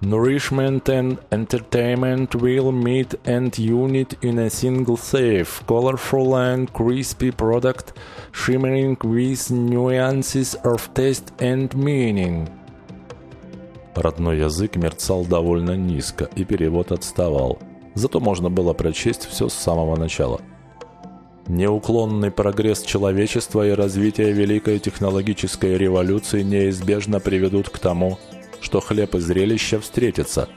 Nourishment and entertainment will meet and unite in a single safe, colorful and crispy product, shimmering with nuances of taste and meaning. Родной язык мерцал довольно низко, и перевод отставал. Зато можно было прочесть все с самого начала. Неуклонный прогресс человечества и развитие великой технологической революции неизбежно приведут к тому, что хлеб и зрелище встретятся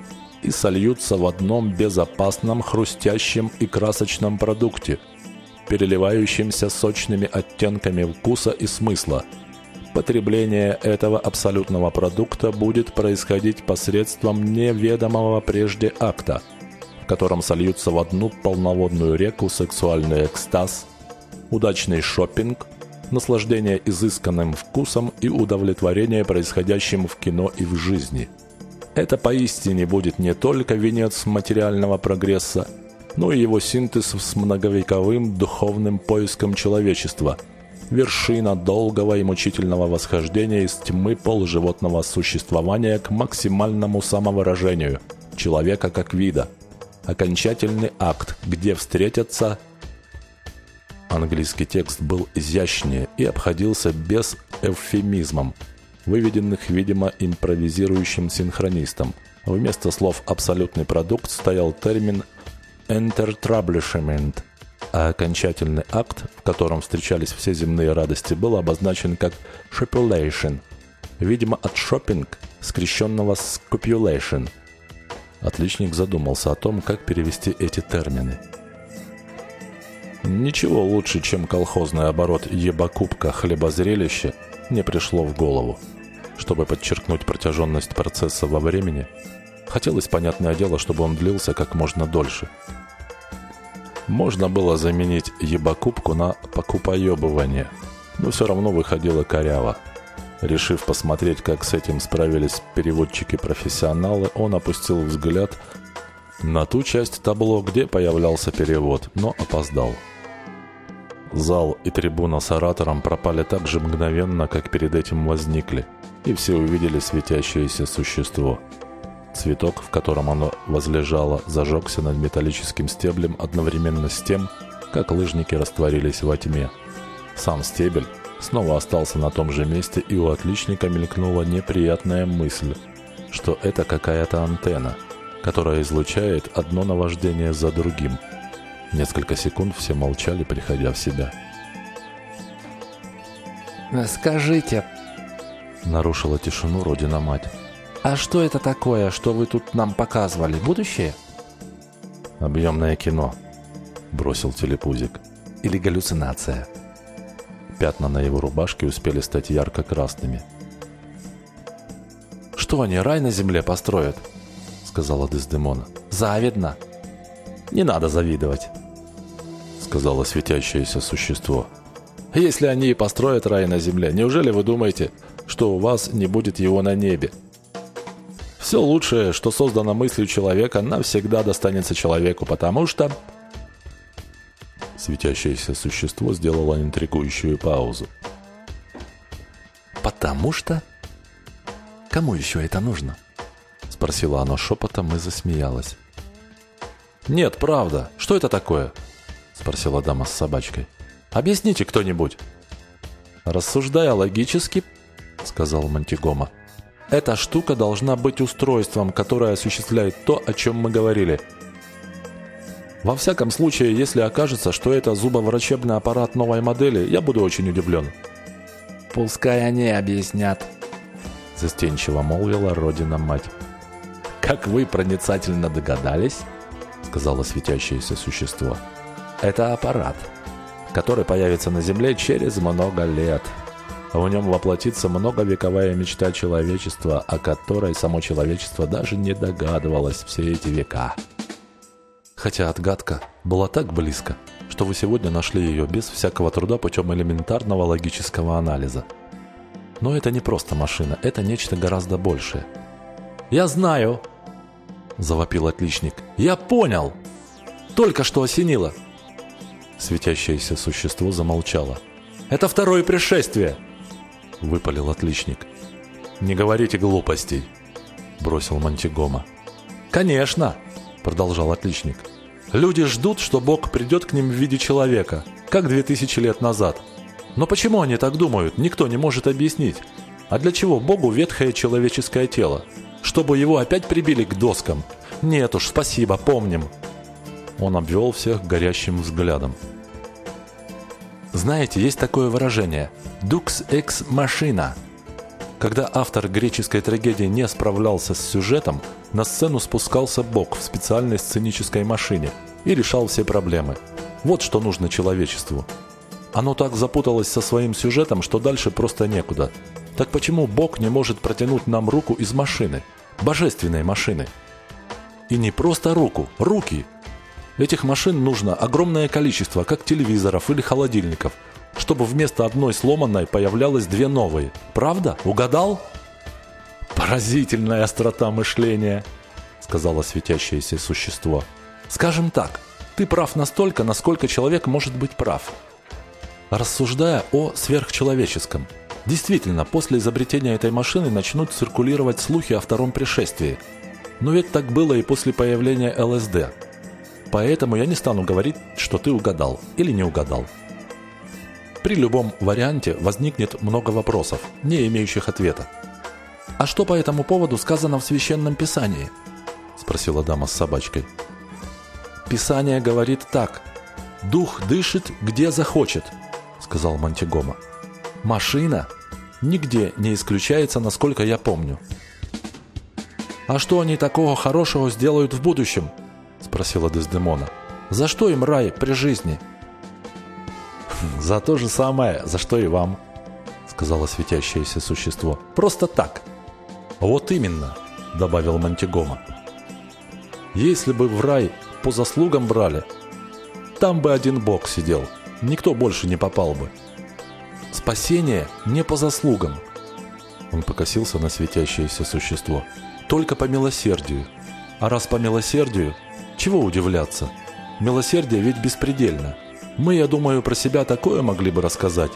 и сольются в одном безопасном, хрустящем и красочном продукте, переливающемся сочными оттенками вкуса и смысла. Потребление этого абсолютного продукта будет происходить посредством неведомого прежде акта, в котором сольются в одну полноводную реку сексуальный экстаз, удачный шопинг – наслаждение изысканным вкусом и удовлетворение происходящим в кино и в жизни. Это поистине будет не только венец материального прогресса, но и его синтез с многовековым духовным поиском человечества, вершина долгого и мучительного восхождения из тьмы полуживотного существования к максимальному самовыражению человека как вида, окончательный акт, где встретятся Английский текст был изящнее и обходился без эвфемизмов, выведенных, видимо, импровизирующим синхронистом. Вместо слов «абсолютный продукт» стоял термин «entertablishment», а окончательный акт, в котором встречались все земные радости, был обозначен как «shopulation», видимо, от «shopping», скрещенного с «copulation». Отличник задумался о том, как перевести эти термины – Ничего лучше, чем колхозный оборот ебакубка хлебозрелища не пришло в голову. Чтобы подчеркнуть протяженность процесса во времени, хотелось, понятное дело, чтобы он длился как можно дольше. Можно было заменить ебакубку на покупоебывание, но все равно выходило коряво. Решив посмотреть, как с этим справились переводчики-профессионалы, он опустил взгляд на ту часть табло, где появлялся перевод, но опоздал. Зал и трибуна с оратором пропали так же мгновенно, как перед этим возникли, и все увидели светящееся существо. Цветок, в котором оно возлежало, зажегся над металлическим стеблем одновременно с тем, как лыжники растворились во тьме. Сам стебель снова остался на том же месте, и у отличника мелькнула неприятная мысль, что это какая-то антенна, которая излучает одно наваждение за другим – Несколько секунд все молчали, приходя в себя. «Скажите...» Нарушила тишину Родина-мать. «А что это такое, что вы тут нам показывали? Будущее?» «Объемное кино», — бросил телепузик. «Или галлюцинация?» Пятна на его рубашке успели стать ярко-красными. «Что они, рай на земле построят?» — сказала Дездемона. «Завидно!» «Не надо завидовать!» Сказала светящееся существо. «Если они и построят рай на земле, неужели вы думаете, что у вас не будет его на небе? Все лучшее, что создано мыслью человека, навсегда достанется человеку, потому что...» Светящееся существо сделало интригующую паузу. «Потому что...» «Кому еще это нужно?» Спросила оно шепотом и засмеялась. «Нет, правда. Что это такое?» Спросила дама с собачкой. «Объясните кто-нибудь». «Рассуждая логически», — сказал Монтигома, «эта штука должна быть устройством, которое осуществляет то, о чем мы говорили. Во всяком случае, если окажется, что это зубоврачебный аппарат новой модели, я буду очень удивлен». «Пускай они объяснят», — застенчиво молвила Родина-мать. «Как вы проницательно догадались», — сказала светящееся существо, — это аппарат, который появится на Земле через много лет. В нем воплотится многовековая мечта человечества, о которой само человечество даже не догадывалось все эти века. Хотя отгадка была так близко, что вы сегодня нашли ее без всякого труда путем элементарного логического анализа. Но это не просто машина, это нечто гораздо большее. «Я знаю!» – завопил отличник. «Я понял! Только что осенило!» Светящееся существо замолчало. «Это второе пришествие!» — выпалил отличник. «Не говорите глупостей!» бросил Монтигома. «Конечно!» – продолжал отличник. «Люди ждут, что Бог придет к ним в виде человека, как две тысячи лет назад. Но почему они так думают, никто не может объяснить. А для чего Богу ветхое человеческое тело? Чтобы его опять прибили к доскам? Нет уж, спасибо, помним». Он обвел всех горящим взглядом. Знаете, есть такое выражение «dux ex machina», когда автор греческой трагедии не справлялся с сюжетом, на сцену спускался Бог в специальной сценической машине и решал все проблемы. Вот что нужно человечеству. Оно так запуталось со своим сюжетом, что дальше просто некуда. Так почему Бог не может протянуть нам руку из машины? Божественной машины. И не просто руку, руки. Этих машин нужно огромное количество, как телевизоров или холодильников – чтобы вместо одной сломанной появлялось две новые. Правда? Угадал? Поразительная острота мышления, сказала светящееся существо. Скажем так, ты прав настолько, насколько человек может быть прав. Рассуждая о сверхчеловеческом, действительно, после изобретения этой машины начнут циркулировать слухи о втором пришествии. Но ведь так было и после появления ЛСД. Поэтому я не стану говорить, что ты угадал или не угадал. При любом варианте возникнет много вопросов, не имеющих ответа. «А что по этому поводу сказано в Священном Писании?» – спросила дама с собачкой. «Писание говорит так. Дух дышит, где захочет», – сказал Монтигома. «Машина нигде не исключается, насколько я помню». «А что они такого хорошего сделают в будущем?» – спросила Дездемона. «За что им рай при жизни?» – «За то же самое, за что и вам», — сказала светящееся существо. «Просто так». «Вот именно», — добавил Монтигома. «Если бы в рай по заслугам брали, там бы один бог сидел, никто больше не попал бы. Спасение не по заслугам». Он покосился на светящееся существо. «Только по милосердию. А раз по милосердию, чего удивляться? Милосердие ведь беспредельно. Мы, я думаю, про себя такое могли бы рассказать».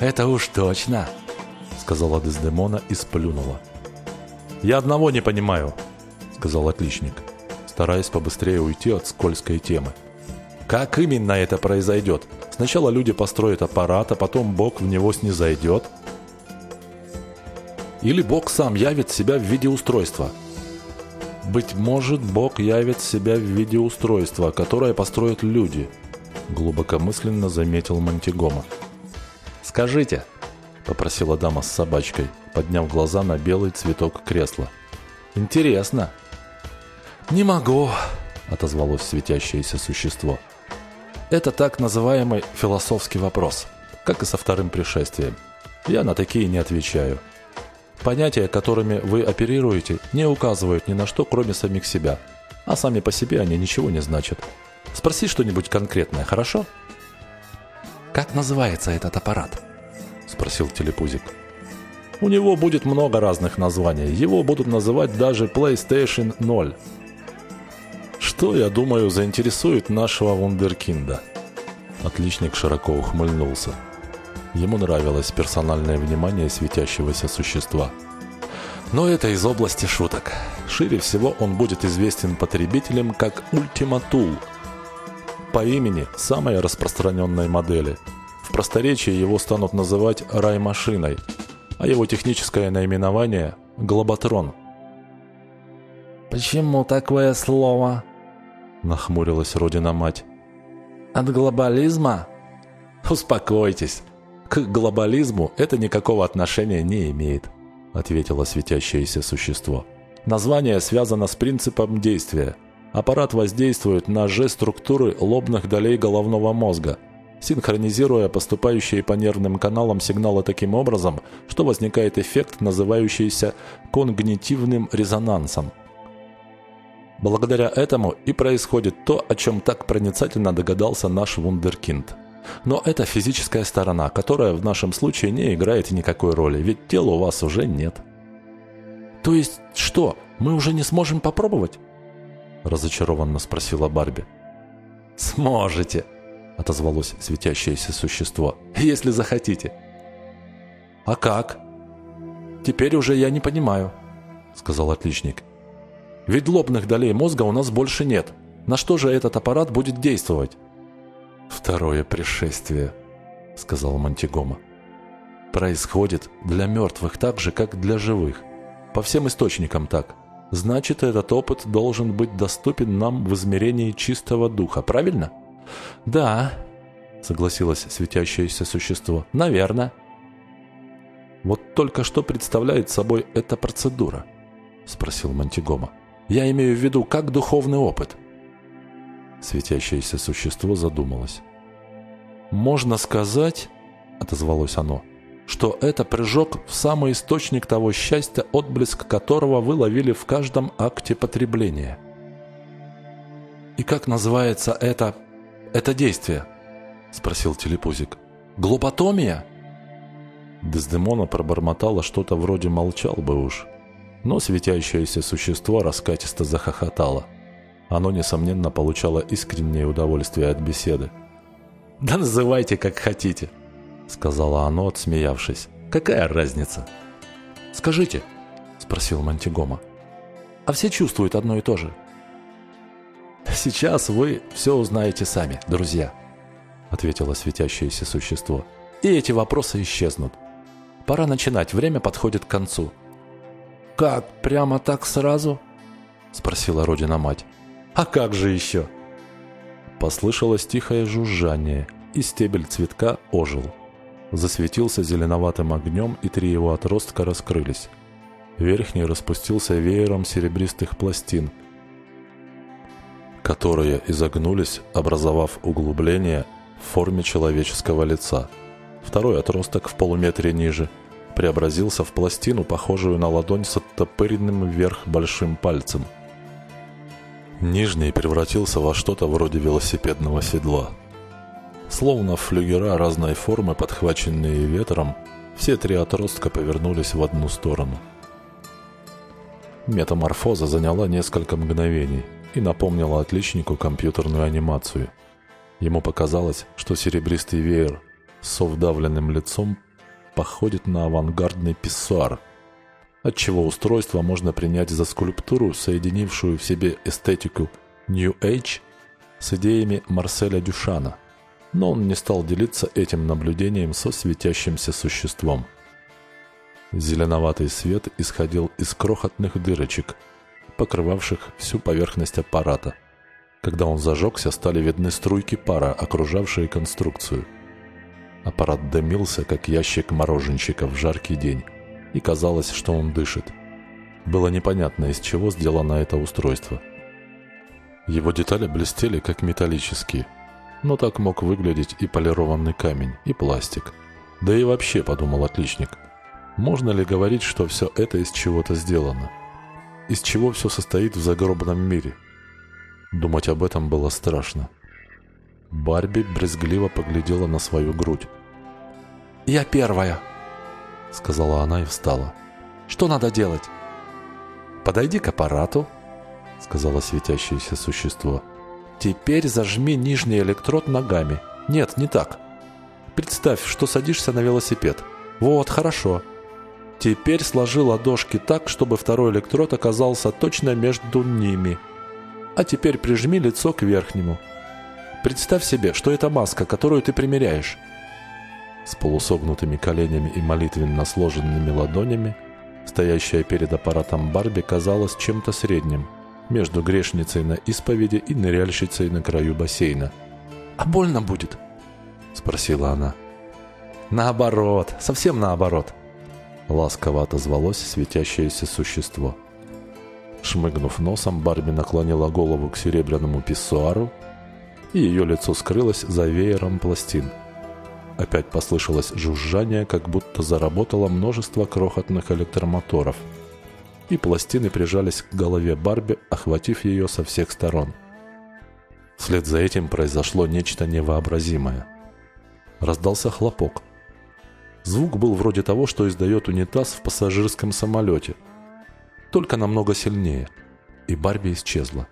«Это уж точно», — сказала Дездемона и сплюнула. «Я одного не понимаю», — сказал отличник, стараясь побыстрее уйти от скользкой темы. «Как именно это произойдет? Сначала люди построят аппарат, а потом Бог в него снизойдет?» «Или Бог сам явит себя в виде устройства?» «Быть может, Бог явит себя в виде устройства, которое построят люди», глубокомысленно заметил Монтигома. «Скажите», — попросила дама с собачкой, подняв глаза на белый цветок кресла. «Интересно». «Не могу», — отозвалось светящееся существо. «Это так называемый философский вопрос, как и со вторым пришествием. Я на такие не отвечаю. Понятия, которыми вы оперируете, не указывают ни на что, кроме самих себя, а сами по себе они ничего не значат. Спроси что-нибудь конкретное, хорошо?» «Как называется этот аппарат?» – спросил телепузик. «У него будет много разных названий. Его будут называть даже PlayStation 0. Что, я думаю, заинтересует нашего вундеркинда?» Отличник широко ухмыльнулся. Ему нравилось персональное внимание светящегося существа. Но это из области шуток. Шире всего он будет известен потребителям как Ultima Tool – по имени самой распространенной модели. В просторечии его станут называть «рай-машиной», а его техническое наименование – «Глоботрон». «Почему такое слово?» – нахмурилась Родина-мать. «От глобализма?» «Успокойтесь. К глобализму это никакого отношения не имеет», – ответило светящееся существо. «Название связано с принципом действия – Аппарат воздействует на G-структуры лобных долей головного мозга, синхронизируя поступающие по нервным каналам сигналы таким образом, что возникает эффект, называющийся когнитивным резонансом. Благодаря этому и происходит то, о чем так проницательно догадался наш вундеркинд. Но это физическая сторона, которая в нашем случае не играет никакой роли, ведь тела у вас уже нет. То есть что, мы уже не сможем попробовать? разочарованно спросила Барби. «Сможете», — отозвалось светящееся существо, — «если захотите». «А как?» «Теперь уже я не понимаю», сказал отличник. «Ведь лобных долей мозга у нас больше нет. На что же этот аппарат будет действовать?» «Второе пришествие», — сказал Монтигома. «Происходит для мертвых так же, как для живых. По всем источникам так. Значит, этот опыт должен быть доступен нам в измерении чистого духа, правильно?» «Да», — согласилось светящееся существо. «Наверное». «Вот только что представляет собой эта процедура?» — спросил Монтигома. «Я имею в виду, как духовный опыт». Светящееся существо задумалось. «Можно сказать, — отозвалось оно, — что это прыжок в самый источник того счастья, отблеск которого вы ловили в каждом акте потребления». «И как называется это... это действие?» — спросил телепузик. «Глоботомия?» Дездемона пробормотала что-то вроде «молчал бы уж», но светящееся существо раскатисто захохотало — оно, несомненно, получало искреннее удовольствие от беседы. «Да называйте, как хотите», — сказала оно, отсмеявшись. «Какая разница?» «Скажите», — спросил Монтигома, — «а все чувствуют одно и то же?» «Сейчас вы все узнаете сами, друзья», — ответило светящееся существо. «И эти вопросы исчезнут. Пора начинать, время подходит к концу». «Как, прямо так сразу?» — спросила Родина-мать. А как же еще? Послышалось тихое жужжание, и стебель цветка ожил. Засветился зеленоватым огнем, и три его отростка раскрылись. Верхний распустился веером серебристых пластин, которые изогнулись, образовав углубление в форме человеческого лица. Второй отросток в полуметре ниже преобразился в пластину, похожую на ладонь с оттопыренным вверх большим пальцем – Нижний превратился во что-то вроде велосипедного седла. Словно флюгера разной формы, подхваченные ветром, все три отростка повернулись в одну сторону. Метаморфоза заняла несколько мгновений и напомнила отличнику компьютерную анимацию. Ему показалось, что серебристый веер с вдавленным лицом походит на авангардный писсуар – отчего устройство можно принять за скульптуру, соединившую в себе эстетику New Age с идеями Марселя Дюшана. Но он не стал делиться этим наблюдением со светящимся существом. Зеленоватый свет исходил из крохотных дырочек, покрывавших всю поверхность аппарата. Когда он зажегся, стали видны струйки пара, окружавшие конструкцию. Аппарат дымился, как ящик мороженщика в жаркий день и казалось, что он дышит. Было непонятно, из чего сделано это устройство. Его детали блестели, как металлические, но так мог выглядеть и полированный камень, и пластик. Да и вообще, подумал отличник, можно ли говорить, что все это из чего-то сделано? Из чего все состоит в загробном мире? Думать об этом было страшно. Барби брезгливо поглядела на свою грудь. «Я первая!» — сказала она и встала. «Что надо делать?» «Подойди к аппарату», — сказала светящееся существо. «Теперь зажми нижний электрод ногами. Нет, не так. Представь, что садишься на велосипед. Вот, хорошо. Теперь сложи ладошки так, чтобы второй электрод оказался точно между ними. А теперь прижми лицо к верхнему. Представь себе, что это маска, которую ты примеряешь с полусогнутыми коленями и молитвенно сложенными ладонями, стоящая перед аппаратом Барби казалась чем-то средним между грешницей на исповеди и ныряльщицей на краю бассейна. «А больно будет?» – спросила она. «Наоборот, совсем наоборот», – ласково отозвалось светящееся существо. Шмыгнув носом, Барби наклонила голову к серебряному писсуару, и ее лицо скрылось за веером пластин – Опять послышалось жужжание, как будто заработало множество крохотных электромоторов. И пластины прижались к голове Барби, охватив ее со всех сторон. Вслед за этим произошло нечто невообразимое. Раздался хлопок. Звук был вроде того, что издает унитаз в пассажирском самолете. Только намного сильнее. И Барби исчезла.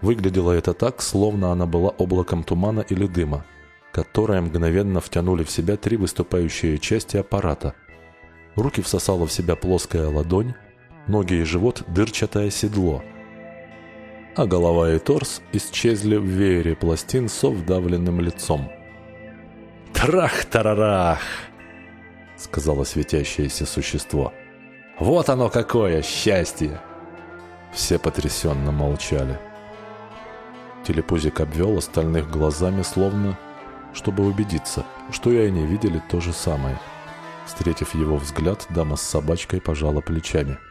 Выглядело это так, словно она была облаком тумана или дыма, которые мгновенно втянули в себя три выступающие части аппарата. Руки всосала в себя плоская ладонь, ноги и живот – дырчатое седло, а голова и торс исчезли в веере пластин со вдавленным лицом. «Трах-тарарах!» — сказала светящееся существо. «Вот оно какое счастье!» Все потрясенно молчали. Телепузик обвел остальных глазами, словно, чтобы убедиться, что и они видели то же самое. Встретив его взгляд, дама с собачкой пожала плечами –